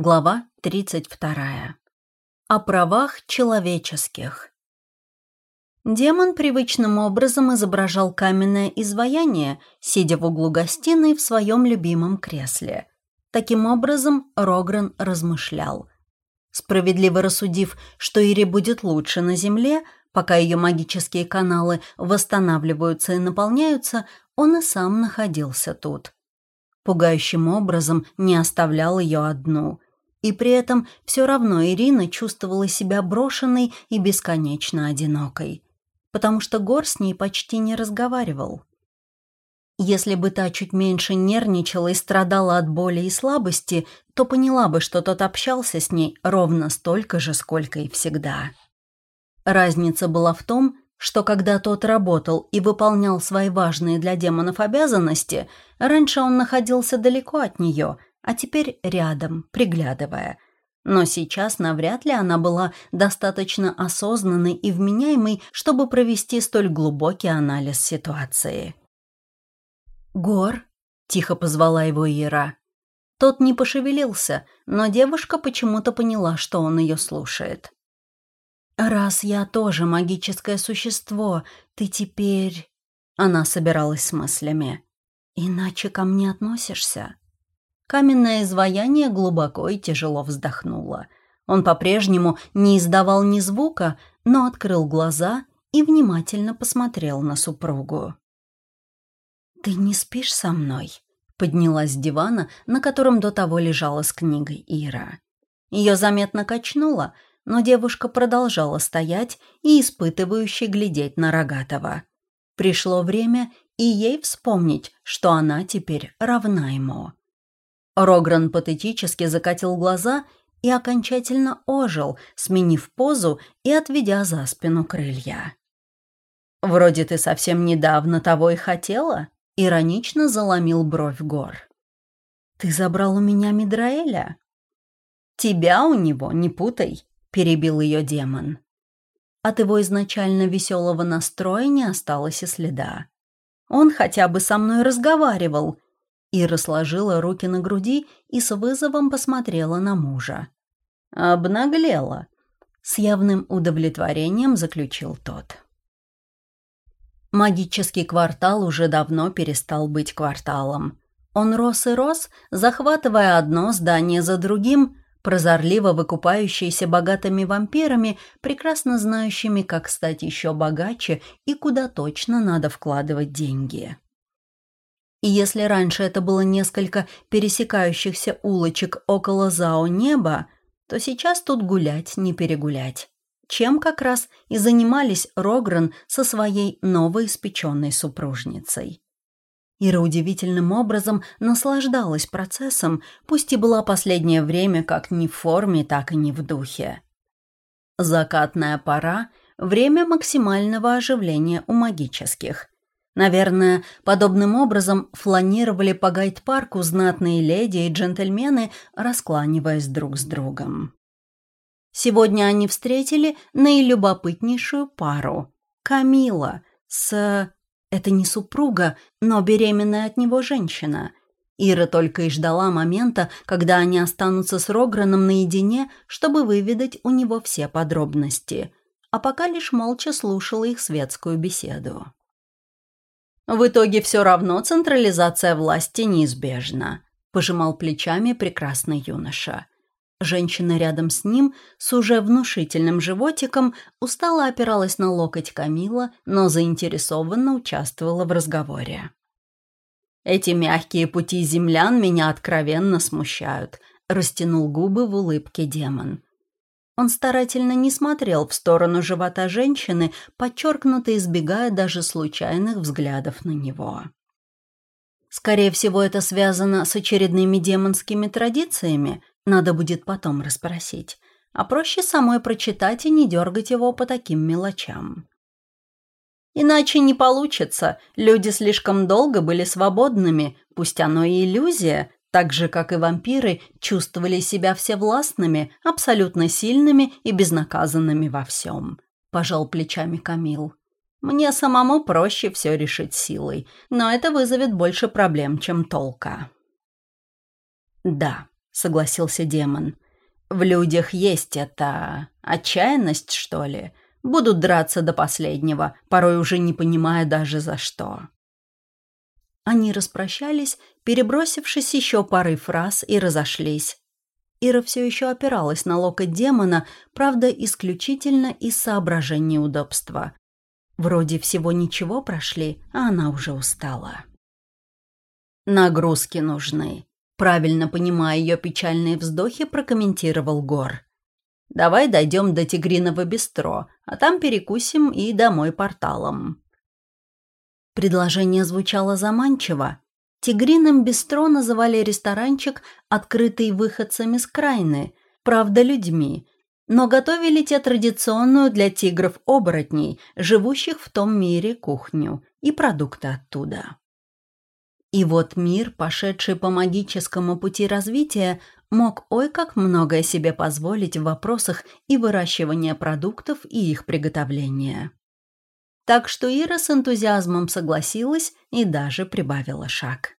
Глава 32. О правах человеческих. Демон привычным образом изображал каменное изваяние, сидя в углу гостиной в своем любимом кресле. Таким образом Рогран размышлял. Справедливо рассудив, что Ире будет лучше на земле, пока ее магические каналы восстанавливаются и наполняются, он и сам находился тут. Пугающим образом не оставлял ее одну – и при этом все равно Ирина чувствовала себя брошенной и бесконечно одинокой, потому что Гор с ней почти не разговаривал. Если бы та чуть меньше нервничала и страдала от боли и слабости, то поняла бы, что тот общался с ней ровно столько же, сколько и всегда. Разница была в том, что когда тот работал и выполнял свои важные для демонов обязанности, раньше он находился далеко от нее – а теперь рядом, приглядывая. Но сейчас навряд ли она была достаточно осознанной и вменяемой, чтобы провести столь глубокий анализ ситуации. «Гор», — тихо позвала его Ира. Тот не пошевелился, но девушка почему-то поняла, что он ее слушает. «Раз я тоже магическое существо, ты теперь...» Она собиралась с мыслями. «Иначе ко мне относишься?» Каменное изваяние глубоко и тяжело вздохнуло. Он по-прежнему не издавал ни звука, но открыл глаза и внимательно посмотрел на супругу. «Ты не спишь со мной?» Поднялась с дивана, на котором до того лежала с книгой Ира. Ее заметно качнуло, но девушка продолжала стоять и испытывающе глядеть на Рогатого. Пришло время и ей вспомнить, что она теперь равна ему. Рогран патетически закатил глаза и окончательно ожил, сменив позу и отведя за спину крылья. «Вроде ты совсем недавно того и хотела», — иронично заломил бровь Гор. «Ты забрал у меня Мидраэля?» «Тебя у него, не путай», — перебил ее демон. От его изначально веселого настроя не осталось и следа. Он хотя бы со мной разговаривал, Ира сложила руки на груди и с вызовом посмотрела на мужа. «Обнаглела», — с явным удовлетворением заключил тот. Магический квартал уже давно перестал быть кварталом. Он рос и рос, захватывая одно здание за другим, прозорливо выкупающиеся богатыми вампирами, прекрасно знающими, как стать еще богаче и куда точно надо вкладывать деньги. И если раньше это было несколько пересекающихся улочек около Зао неба, то сейчас тут гулять не перегулять. Чем как раз и занимались Рогран со своей новоиспеченной супружницей. Ира удивительным образом наслаждалась процессом, пусть и была последнее время как ни в форме, так и не в духе. Закатная пора – время максимального оживления у магических – Наверное, подобным образом фланировали по гайд-парку знатные леди и джентльмены, раскланиваясь друг с другом. Сегодня они встретили наилюбопытнейшую пару – Камила с... Это не супруга, но беременная от него женщина. Ира только и ждала момента, когда они останутся с Рограном наедине, чтобы выведать у него все подробности, а пока лишь молча слушала их светскую беседу. В итоге все равно централизация власти неизбежна», – пожимал плечами прекрасный юноша. Женщина рядом с ним, с уже внушительным животиком, устало опиралась на локоть Камила, но заинтересованно участвовала в разговоре. «Эти мягкие пути землян меня откровенно смущают», – растянул губы в улыбке демон. Он старательно не смотрел в сторону живота женщины, подчеркнуто избегая даже случайных взглядов на него. Скорее всего, это связано с очередными демонскими традициями, надо будет потом расспросить. А проще самой прочитать и не дергать его по таким мелочам. Иначе не получится, люди слишком долго были свободными, пусть оно и иллюзия, так же, как и вампиры, чувствовали себя всевластными, абсолютно сильными и безнаказанными во всем. Пожал плечами Камил. Мне самому проще все решить силой, но это вызовет больше проблем, чем толка. Да, согласился демон. «В людях есть эта... отчаянность, что ли? Будут драться до последнего, порой уже не понимая даже за что». Они распрощались, перебросившись еще парой фраз, и разошлись. Ира все еще опиралась на локоть демона, правда, исключительно из соображений удобства. Вроде всего ничего прошли, а она уже устала. «Нагрузки нужны», — правильно понимая ее печальные вздохи, прокомментировал Гор. «Давай дойдем до Тигриного бистро, а там перекусим и домой порталом». Предложение звучало заманчиво. Тигриным бистро называли ресторанчик, открытый выходцами с Крайны, правда, людьми, но готовили те традиционную для тигров-оборотней, живущих в том мире, кухню и продукты оттуда. И вот мир, пошедший по магическому пути развития, мог ой как многое себе позволить в вопросах и выращивания продуктов и их приготовления. Так что Ира с энтузиазмом согласилась и даже прибавила шаг.